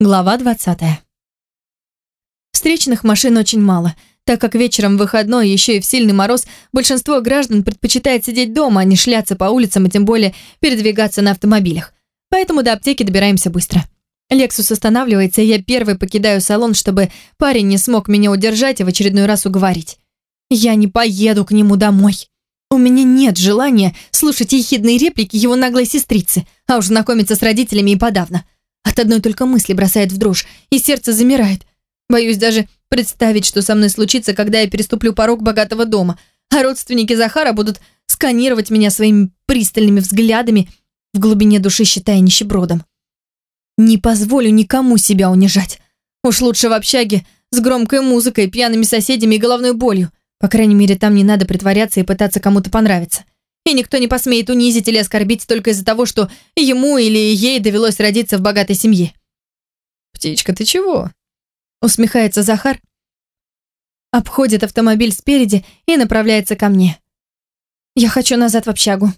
Глава 20. Встречных машин очень мало, так как вечером выходной, еще и в сильный мороз, большинство граждан предпочитает сидеть дома, а не шляться по улицам и тем более передвигаться на автомобилях. Поэтому до аптеки добираемся быстро. Лексус останавливается, и я первый покидаю салон, чтобы парень не смог меня удержать и в очередной раз уговорить. Я не поеду к нему домой. У меня нет желания слушать ехидные реплики его наглой сестрицы, а уж знакомиться с родителями и подавно. От одной только мысли бросает в дрожь, и сердце замирает. Боюсь даже представить, что со мной случится, когда я переступлю порог богатого дома, а родственники Захара будут сканировать меня своими пристальными взглядами, в глубине души считая нищебродом. Не позволю никому себя унижать. Уж лучше в общаге с громкой музыкой, пьяными соседями и головной болью. По крайней мере, там не надо притворяться и пытаться кому-то понравиться и никто не посмеет унизить или оскорбить только из-за того, что ему или ей довелось родиться в богатой семье. «Птичка, ты чего?» Усмехается Захар, обходит автомобиль спереди и направляется ко мне. «Я хочу назад в общагу».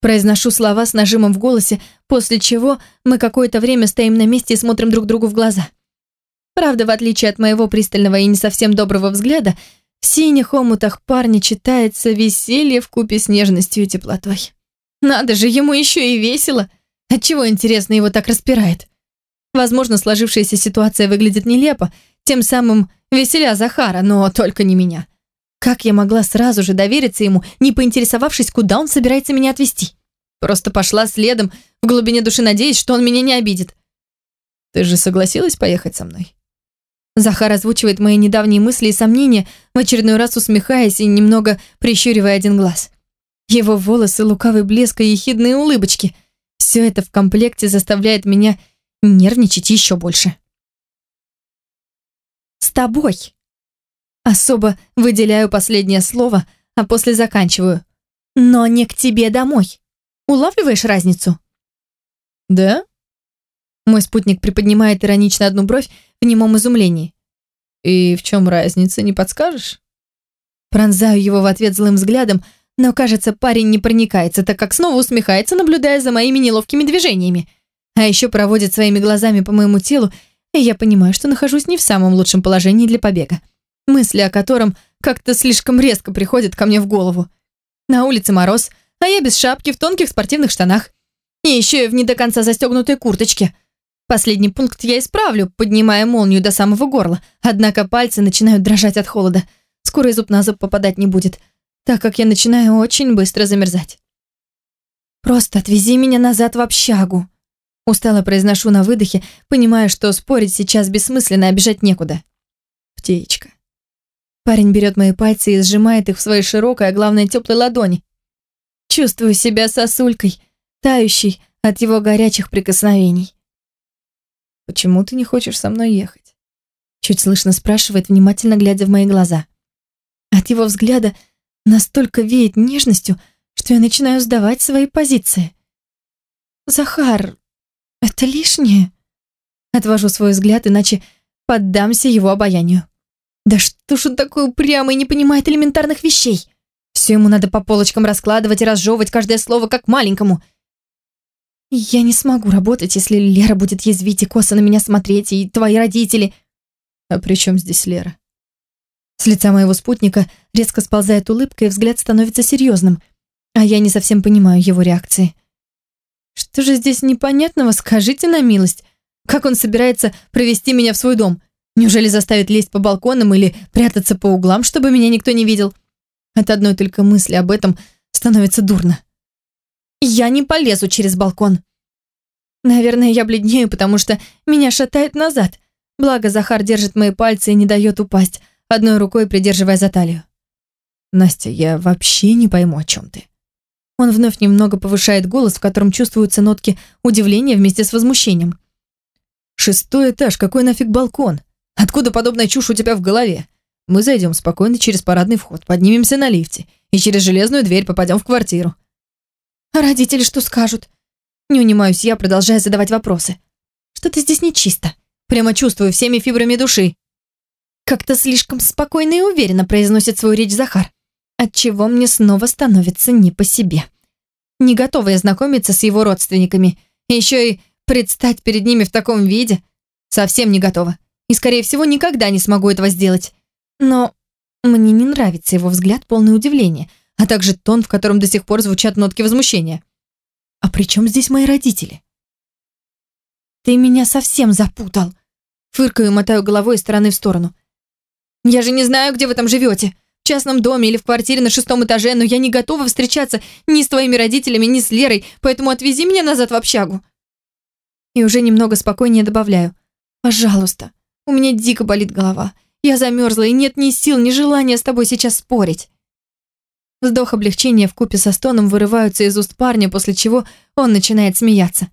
Произношу слова с нажимом в голосе, после чего мы какое-то время стоим на месте и смотрим друг другу в глаза. Правда, в отличие от моего пристального и не совсем доброго взгляда, в синих омутах парня читается веселье в купе с нежностью и теплотой. Надо же, ему еще и весело. Отчего, интересно, его так распирает? Возможно, сложившаяся ситуация выглядит нелепо, тем самым веселя Захара, но только не меня. Как я могла сразу же довериться ему, не поинтересовавшись, куда он собирается меня отвезти? Просто пошла следом, в глубине души надеясь, что он меня не обидит. «Ты же согласилась поехать со мной?» Захар озвучивает мои недавние мысли и сомнения, в очередной раз усмехаясь и немного прищуривая один глаз. Его волосы, лукавый блеск и ехидные улыбочки. Все это в комплекте заставляет меня нервничать еще больше. «С тобой!» Особо выделяю последнее слово, а после заканчиваю. «Но не к тебе домой. Улавливаешь разницу?» «Да?» Мой спутник приподнимает иронично одну бровь в немом изумлении. «И в чем разница, не подскажешь?» Пронзаю его в ответ злым взглядом, но, кажется, парень не проникается, так как снова усмехается, наблюдая за моими неловкими движениями. А еще проводит своими глазами по моему телу, и я понимаю, что нахожусь не в самом лучшем положении для побега. Мысли о котором как-то слишком резко приходят ко мне в голову. На улице мороз, а я без шапки, в тонких спортивных штанах. И еще и в не до конца застегнутой курточке. Последний пункт я исправлю, поднимая молнию до самого горла, однако пальцы начинают дрожать от холода. Скоро и зуб на зуб попадать не будет, так как я начинаю очень быстро замерзать. «Просто отвези меня назад в общагу», Устало произношу на выдохе, понимая, что спорить сейчас бессмысленно, обижать некуда. «Птичка». Парень берет мои пальцы и сжимает их в своей широкой, а главное, теплой ладони. Чувствую себя сосулькой, тающей от его горячих прикосновений. Почему ты не хочешь со мной ехать? Чуть слышно спрашивает, внимательно глядя в мои глаза. От его взгляда настолько веет нежностью, что я начинаю сдавать свои позиции. «Захар, это лишнее?» Отвожу свой взгляд, иначе поддамся его обаянию. Да что ж он такой упрямый и не понимает элементарных вещей? Все ему надо по полочкам раскладывать и разжевывать каждое слово как маленькому. Я не смогу работать, если Лера будет язвить и косо на меня смотреть, и твои родители. А при чем здесь Лера? С лица моего спутника резко сползает улыбка, и взгляд становится серьезным, а я не совсем понимаю его реакции. Что же здесь непонятного, скажите на милость? Как он собирается провести меня в свой дом? Неужели заставит лезть по балконам или прятаться по углам, чтобы меня никто не видел? От одной только мысли об этом становится дурно. Я не полезу через балкон. Наверное, я бледнею, потому что меня шатает назад. Благо, Захар держит мои пальцы и не дает упасть, одной рукой придерживая за талию. Настя, я вообще не пойму, о чем ты. Он вновь немного повышает голос, в котором чувствуются нотки удивления вместе с возмущением. Шестой этаж, какой нафиг балкон? Откуда подобная чушь у тебя в голове? Мы зайдем спокойно через парадный вход, поднимемся на лифте и через железную дверь попадем в квартиру. А родители что скажут? Не унимаюсь я, продолжая задавать вопросы. Что-то здесь нечисто. Прямо чувствую всеми фибрами души. Как-то слишком спокойно и уверенно произносит свою речь Захар, отчего мне снова становится не по себе. Не готова я знакомиться с его родственниками, еще и предстать перед ними в таком виде, Совсем не готова. И, скорее всего, никогда не смогу этого сделать. Но мне не нравится его взгляд, полный удивления, а также тон, в котором до сих пор звучат нотки возмущения. А при чем здесь мои родители? Ты меня совсем запутал. Фыркаю и мотаю головой из стороны в сторону. Я же не знаю, где вы там живете. В частном доме или в квартире на шестом этаже, но я не готова встречаться ни с твоими родителями, ни с Лерой, поэтому отвези меня назад в общагу. И уже немного спокойнее добавляю. Пожалуйста, у меня дико болит голова. Я замерзла, и нет ни сил, ни желания с тобой сейчас спорить. Вздох облегчения в купе со стоном вырываются из уст парня, после чего он начинает смеяться.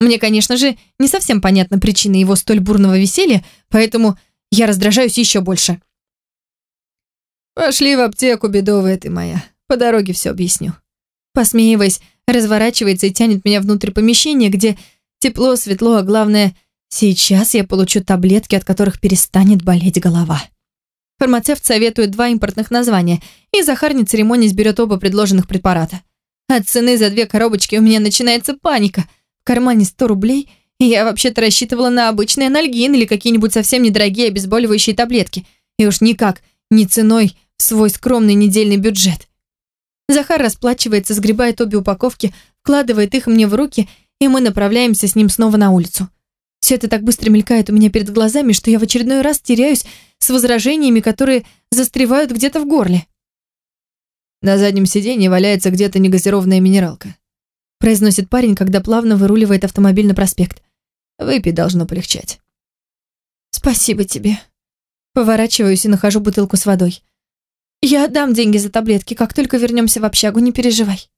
Мне, конечно же, не совсем понятна причина его столь бурного веселья, поэтому я раздражаюсь еще больше. «Пошли в аптеку, бедовая ты моя. По дороге все объясню». Посмеиваясь, разворачивается и тянет меня внутрь помещения, где тепло, светло, а главное – Сейчас я получу таблетки, от которых перестанет болеть голова. Фармацевт советует два импортных названия, и Захар не церемонясь берет оба предложенных препарата. От цены за две коробочки у меня начинается паника. В кармане 100 рублей, и я вообще-то рассчитывала на обычный анальгин или какие-нибудь совсем недорогие обезболивающие таблетки. И уж никак, не ценой в свой скромный недельный бюджет. Захар расплачивается, сгребает обе упаковки, вкладывает их мне в руки, и мы направляемся с ним снова на улицу. Все это так быстро мелькает у меня перед глазами, что я в очередной раз теряюсь с возражениями, которые застревают где-то в горле. На заднем сиденье валяется где-то негазированная минералка. Произносит парень, когда плавно выруливает автомобиль на проспект. Выпить должно полегчать. Спасибо тебе. Поворачиваюсь и нахожу бутылку с водой. Я отдам деньги за таблетки, как только вернемся в общагу, не переживай.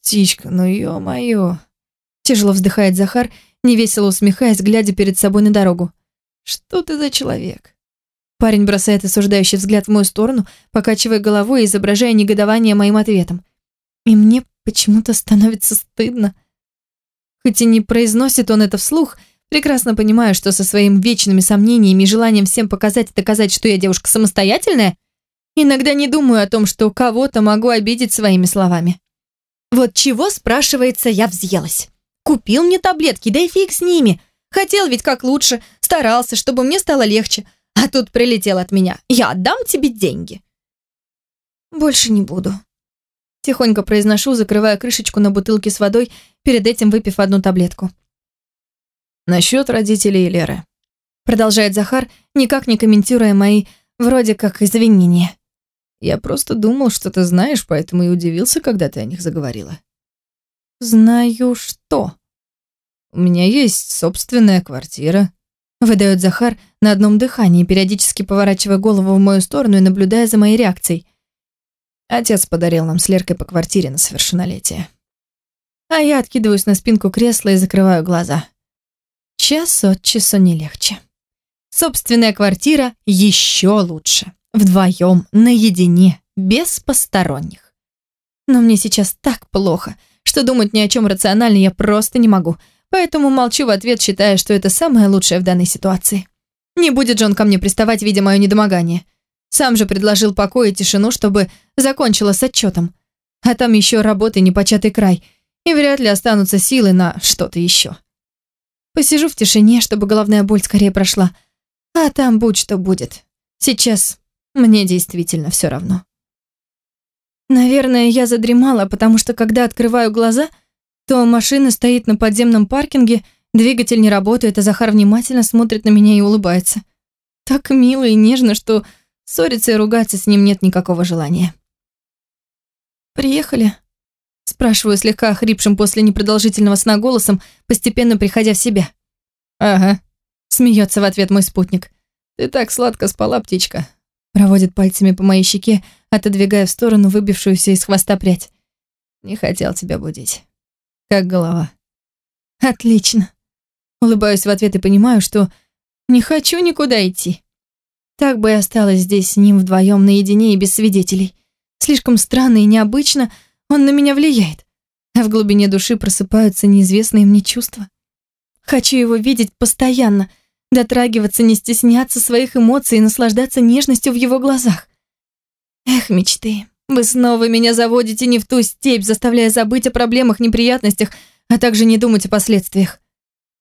Птичка, ну ё-моё. Тяжело вздыхает Захар невесело усмехаясь, глядя перед собой на дорогу. «Что ты за человек?» Парень бросает осуждающий взгляд в мою сторону, покачивая головой и изображая негодование моим ответом. И мне почему-то становится стыдно. Хоть и не произносит он это вслух, прекрасно понимаю, что со своими вечными сомнениями и желанием всем показать и доказать, что я девушка самостоятельная, иногда не думаю о том, что кого-то могу обидеть своими словами. Вот чего, спрашивается, я взъелась. Купил мне таблетки, да и фиг с ними. Хотел ведь как лучше, старался, чтобы мне стало легче. А тут прилетел от меня. Я отдам тебе деньги. Больше не буду. Тихонько произношу, закрывая крышечку на бутылке с водой, перед этим выпив одну таблетку. Насчет родителей Леры. Продолжает Захар, никак не комментируя мои, вроде как, извинения. Я просто думал, что ты знаешь, поэтому и удивился, когда ты о них заговорила. «Знаю что?» «У меня есть собственная квартира», выдает Захар на одном дыхании, периодически поворачивая голову в мою сторону и наблюдая за моей реакцией. Отец подарил нам с Леркой по квартире на совершеннолетие. А я откидываюсь на спинку кресла и закрываю глаза. Час от часу не легче. Собственная квартира еще лучше. Вдвоем, наедине, без посторонних. Но мне сейчас так плохо — что думать ни о чем рационально я просто не могу, поэтому молчу в ответ, считая, что это самое лучшее в данной ситуации. Не будет Джон ко мне приставать, видя мое недомогание. Сам же предложил покой и тишину, чтобы закончила с отчетом. А там еще работы непочатый край, и вряд ли останутся силы на что-то еще. Посижу в тишине, чтобы головная боль скорее прошла, а там будь что будет. Сейчас мне действительно все равно. Наверное, я задремала, потому что когда открываю глаза, то машина стоит на подземном паркинге, двигатель не работает, а Захар внимательно смотрит на меня и улыбается. Так мило и нежно, что ссориться и ругаться с ним нет никакого желания. «Приехали?» Спрашиваю слегка охрипшим после непродолжительного сна голосом, постепенно приходя в себя. «Ага», — смеется в ответ мой спутник. «Ты так сладко спала, птичка». Проводит пальцами по моей щеке, отодвигая в сторону выбившуюся из хвоста прядь. «Не хотел тебя будить. Как голова?» «Отлично». Улыбаюсь в ответ и понимаю, что не хочу никуда идти. Так бы и осталась здесь с ним вдвоем наедине и без свидетелей. Слишком странно и необычно он на меня влияет, а в глубине души просыпаются неизвестные мне чувства. Хочу его видеть постоянно, дотрагиваться, не стесняться своих эмоций и наслаждаться нежностью в его глазах. Эх, мечты, вы снова меня заводите не в ту степь, заставляя забыть о проблемах, неприятностях, а также не думать о последствиях.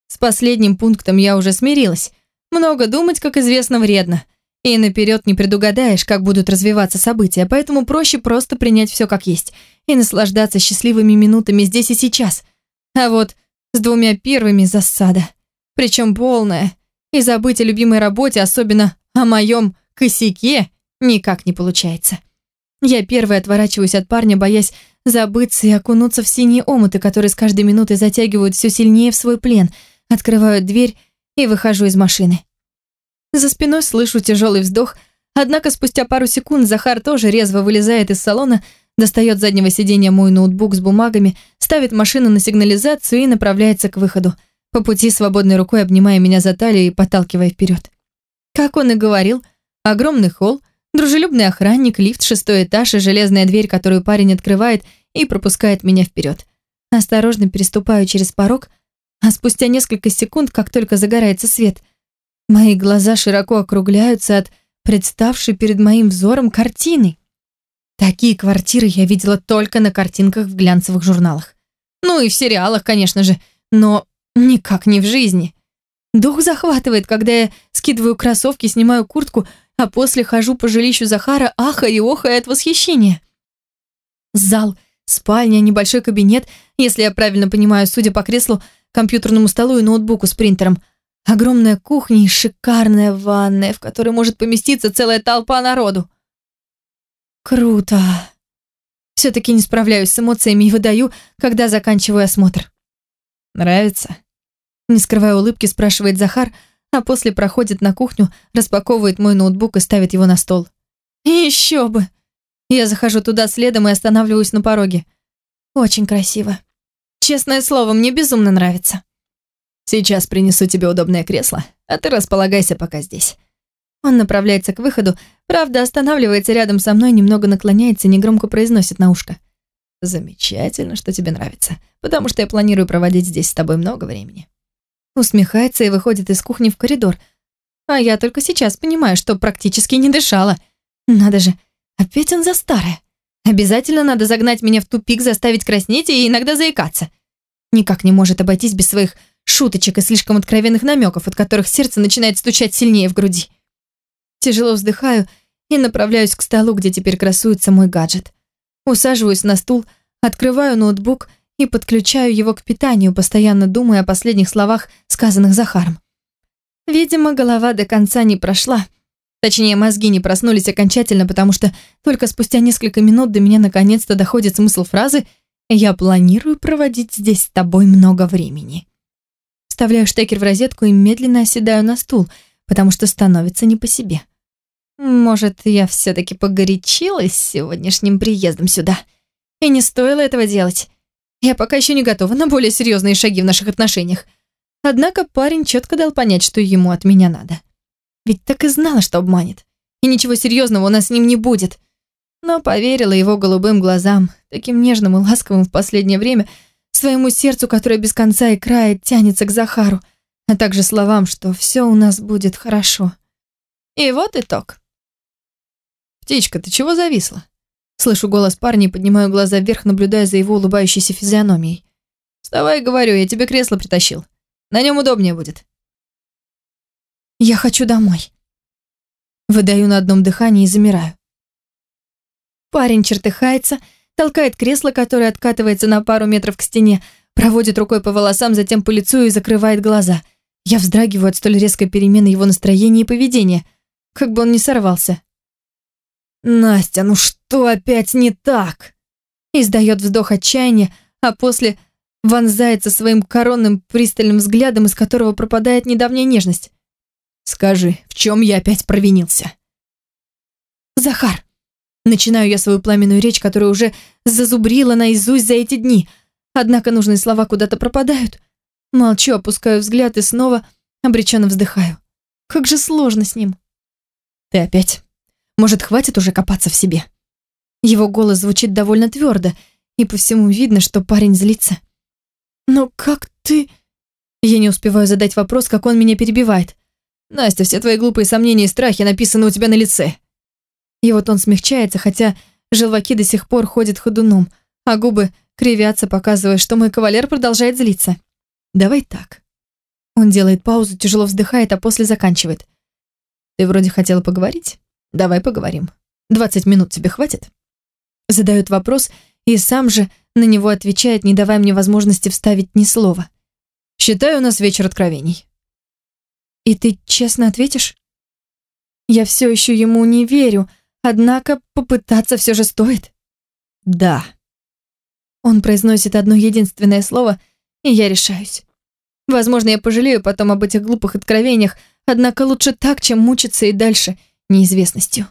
С последним пунктом я уже смирилась. Много думать, как известно, вредно. И наперед не предугадаешь, как будут развиваться события, поэтому проще просто принять все как есть и наслаждаться счастливыми минутами здесь и сейчас. А вот с двумя первыми засада. Причем полная. И забыть о любимой работе, особенно о моем косяке, никак не получается. Я первой отворачиваюсь от парня, боясь забыться и окунуться в синие омуты, которые с каждой минутой затягивают все сильнее в свой плен, открываю дверь и выхожу из машины. За спиной слышу тяжелый вздох, однако спустя пару секунд Захар тоже резво вылезает из салона, достает с заднего сиденья мой ноутбук с бумагами, ставит машину на сигнализацию и направляется к выходу, по пути свободной рукой обнимая меня за талию и подталкивая вперед. Как он и говорил, огромный холл, дружелюбный охранник, лифт, шестой этаж и железная дверь, которую парень открывает и пропускает меня вперед. Осторожно переступаю через порог, а спустя несколько секунд, как только загорается свет, мои глаза широко округляются от представшей перед моим взором картины. Такие квартиры я видела только на картинках в глянцевых журналах. Ну и в сериалах, конечно же, но никак не в жизни. Дух захватывает, когда я скидываю кроссовки, снимаю куртку, а после хожу по жилищу Захара, ахая и охая от восхищения. Зал, спальня, небольшой кабинет, если я правильно понимаю, судя по креслу, компьютерному столу и ноутбуку с принтером. Огромная кухня и шикарная ванная, в которой может поместиться целая толпа народу. Круто. Все-таки не справляюсь с эмоциями и выдаю, когда заканчиваю осмотр. Нравится? Не скрывая улыбки, спрашивает Захар, а после проходит на кухню, распаковывает мой ноутбук и ставит его на стол. еще бы! Я захожу туда следом и останавливаюсь на пороге. Очень красиво. Честное слово, мне безумно нравится. Сейчас принесу тебе удобное кресло, а ты располагайся пока здесь. Он направляется к выходу, правда, останавливается рядом со мной, немного наклоняется и негромко произносит на ушко. Замечательно, что тебе нравится, потому что я планирую проводить здесь с тобой много времени. Усмехается и выходит из кухни в коридор. А я только сейчас понимаю, что практически не дышала. Надо же, опять он за старое. Обязательно надо загнать меня в тупик, заставить краснеть и иногда заикаться. Никак не может обойтись без своих шуточек и слишком откровенных намеков, от которых сердце начинает стучать сильнее в груди. Тяжело вздыхаю и направляюсь к столу, где теперь красуется мой гаджет. Усаживаюсь на стул, открываю ноутбук и подключаю его к питанию, постоянно думая о последних словах, сказанных Захаром. Видимо, голова до конца не прошла. Точнее, мозги не проснулись окончательно, потому что только спустя несколько минут до меня наконец-то доходит смысл фразы «Я планирую проводить здесь с тобой много времени». Вставляю штекер в розетку и медленно оседаю на стул, потому что становится не по себе. Может, я все-таки погорячилась сегодняшним приездом сюда? И не стоило этого делать. Я пока еще не готова на более серьезные шаги в наших отношениях. Однако парень четко дал понять, что ему от меня надо. Ведь так и знала, что обманет. И ничего серьезного у нас с ним не будет. Но поверила его голубым глазам, таким нежным и ласковым в последнее время, своему сердцу, которое без конца и края тянется к Захару, а также словам, что все у нас будет хорошо. И вот итог. «Птичка, ты чего зависла?» Слышу голос парня и поднимаю глаза вверх, наблюдая за его улыбающейся физиономией. «Вставай, говорю, я тебе кресло притащил. На нем удобнее будет». «Я хочу домой». Выдаю на одном дыхании и замираю. Парень чертыхается, толкает кресло, которое откатывается на пару метров к стене, проводит рукой по волосам, затем по лицу и закрывает глаза. Я вздрагиваю от столь резкой перемены его настроения и поведения, как бы он не сорвался. «Настя, ну что опять не так?» Издает вздох отчаяния, а после вонзается своим коронным пристальным взглядом, из которого пропадает недавняя нежность. «Скажи, в чем я опять провинился?» «Захар!» Начинаю я свою пламенную речь, которую уже зазубрила наизусть за эти дни. Однако нужные слова куда-то пропадают. Молчу, опускаю взгляд и снова обреченно вздыхаю. Как же сложно с ним. «Ты опять может, хватит уже копаться в себе? Его голос звучит довольно твердо, и по всему видно, что парень злится. «Но как ты...» Я не успеваю задать вопрос, как он меня перебивает. «Настя, все твои глупые сомнения и страхи написаны у тебя на лице». И вот он смягчается, хотя желваки до сих пор ходят ходуном, а губы кривятся, показывая, что мой кавалер продолжает злиться. «Давай так. Он делает паузу, тяжело вздыхает, а после заканчивает. Ты вроде хотела поговорить? Давай поговорим. 20 минут тебе хватит? Задает вопрос и сам же на него отвечает, не давая мне возможности вставить ни слова. Считаю, у нас вечер откровений. И ты честно ответишь? Я все еще ему не верю, однако попытаться все же стоит. Да. Он произносит одно единственное слово, и я решаюсь. Возможно, я пожалею потом об этих глупых откровениях, однако лучше так, чем мучиться и дальше неизвестностью.